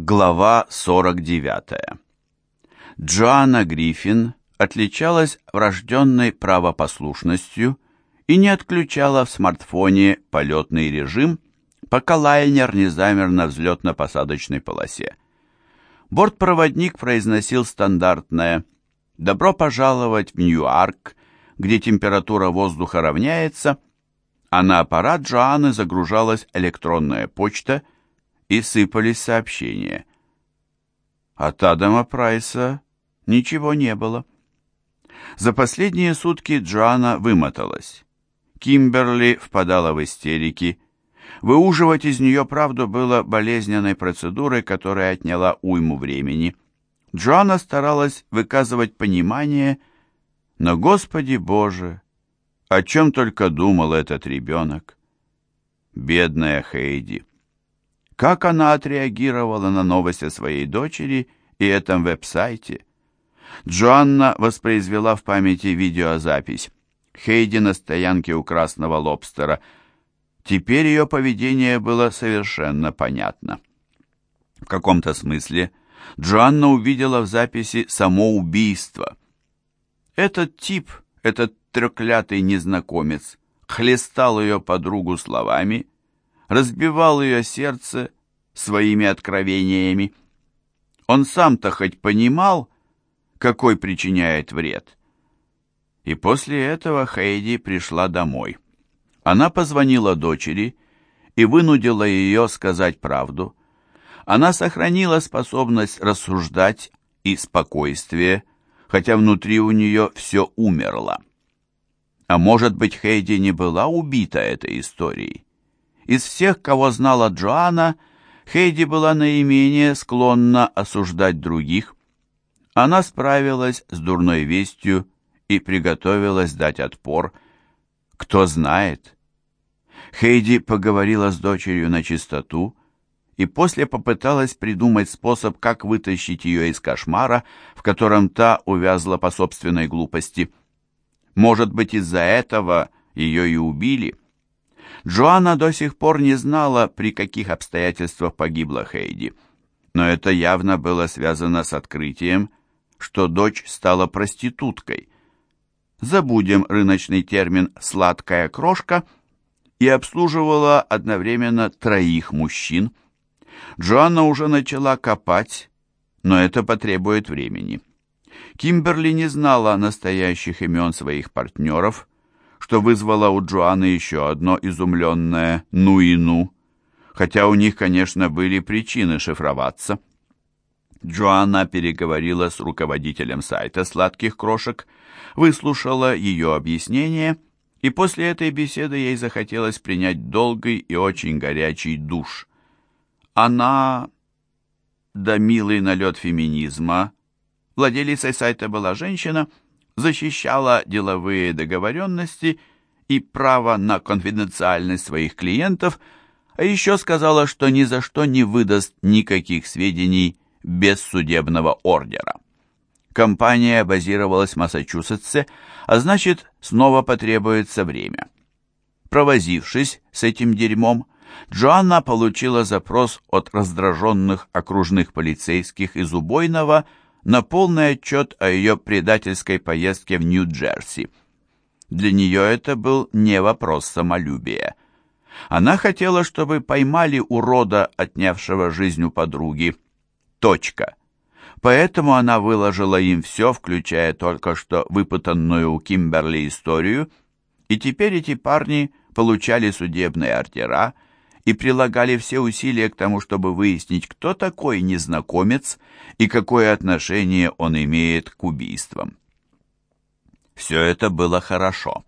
Глава 49. Джоанна Гриффин отличалась врожденной правопослушностью и не отключала в смартфоне полетный режим, пока лайнер не замер на взлетно-посадочной полосе. Бортпроводник произносил стандартное «Добро пожаловать в Ньюарк», где температура воздуха равняется, а на аппарат Джоанны загружалась электронная почта – и сыпались сообщения. От Адама Прайса ничего не было. За последние сутки Джоанна вымоталась. Кимберли впадала в истерики. Выуживать из нее правду было болезненной процедурой, которая отняла уйму времени. Джоанна старалась выказывать понимание, но, Господи Боже, о чем только думал этот ребенок. Бедная Хейди. Как она отреагировала на новость о своей дочери и этом веб-сайте? Джоанна воспроизвела в памяти видеозапись. Хейди на стоянке у Красного Лобстера. Теперь ее поведение было совершенно понятно. В каком-то смысле Джоанна увидела в записи само убийство. Этот тип, этот треклятый незнакомец, хлестал ее подругу словами, разбивал ее сердце своими откровениями. Он сам-то хоть понимал, какой причиняет вред. И после этого Хейди пришла домой. Она позвонила дочери и вынудила ее сказать правду. Она сохранила способность рассуждать и спокойствие, хотя внутри у нее все умерло. А может быть, Хейди не была убита этой историей? Из всех, кого знала Джоанна, Хейди была наименее склонна осуждать других. Она справилась с дурной вестью и приготовилась дать отпор. Кто знает? Хейди поговорила с дочерью на чистоту и после попыталась придумать способ, как вытащить ее из кошмара, в котором та увязла по собственной глупости. Может быть, из-за этого ее и убили? Джоанна до сих пор не знала, при каких обстоятельствах погибла Хейди. Но это явно было связано с открытием, что дочь стала проституткой. Забудем рыночный термин «сладкая крошка» и обслуживала одновременно троих мужчин. Джоанна уже начала копать, но это потребует времени. Кимберли не знала настоящих имен своих партнеров, что вызвало у Джоанны еще одно изумленное «ну и ну», хотя у них, конечно, были причины шифроваться. Джоанна переговорила с руководителем сайта «Сладких крошек», выслушала ее объяснение, и после этой беседы ей захотелось принять долгий и очень горячий душ. Она, да милый налет феминизма, владелицей сайта была женщина – защищала деловые договоренности и право на конфиденциальность своих клиентов, а еще сказала, что ни за что не выдаст никаких сведений без судебного ордера. Компания базировалась в Массачусетсе, а значит, снова потребуется время. Провозившись с этим дерьмом, Джоанна получила запрос от раздраженных окружных полицейских из убойного на полный отчет о ее предательской поездке в Нью-Джерси. Для нее это был не вопрос самолюбия. Она хотела, чтобы поймали урода, отнявшего жизнь у подруги. Точка. Поэтому она выложила им все, включая только что выпытанную у Кимберли историю, и теперь эти парни получали судебные ордера, и прилагали все усилия к тому, чтобы выяснить, кто такой незнакомец и какое отношение он имеет к убийствам. Все это было хорошо,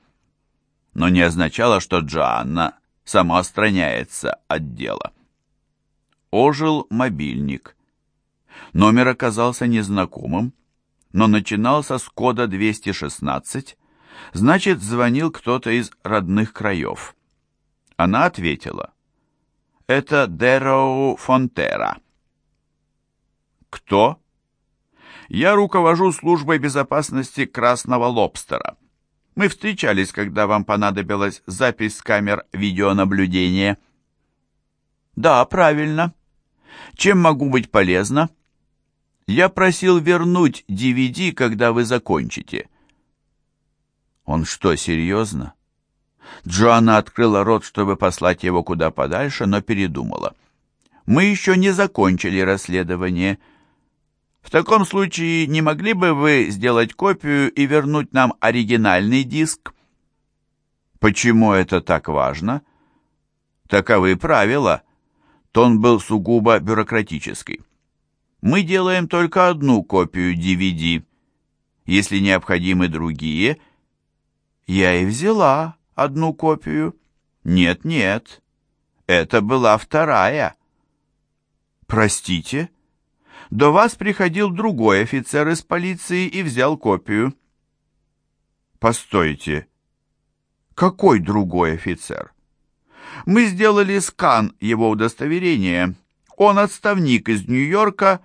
но не означало, что Джоанна самоостраняется от дела. Ожил мобильник. Номер оказался незнакомым, но начинался с кода 216, значит, звонил кто-то из родных краев. Она ответила. Это Дероу Фонтера. Кто? Я руковожу службой безопасности Красного Лобстера. Мы встречались, когда вам понадобилась запись с камер видеонаблюдения. Да, правильно. Чем могу быть полезна? Я просил вернуть DVD, когда вы закончите. Он что, серьезно? Джоанна открыла рот, чтобы послать его куда подальше, но передумала. Мы еще не закончили расследование. В таком случае не могли бы вы сделать копию и вернуть нам оригинальный диск? Почему это так важно? Таковы правила. Тон был сугубо бюрократический. Мы делаем только одну копию DVD. Если необходимы другие, я и взяла одну копию. Нет-нет, это была вторая. Простите? До вас приходил другой офицер из полиции и взял копию. Постойте, какой другой офицер? Мы сделали скан его удостоверения. Он отставник из Нью-Йорка,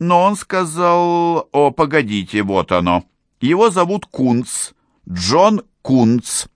но он сказал... О, погодите, вот оно. Его зовут Кунц. Джон Кунц.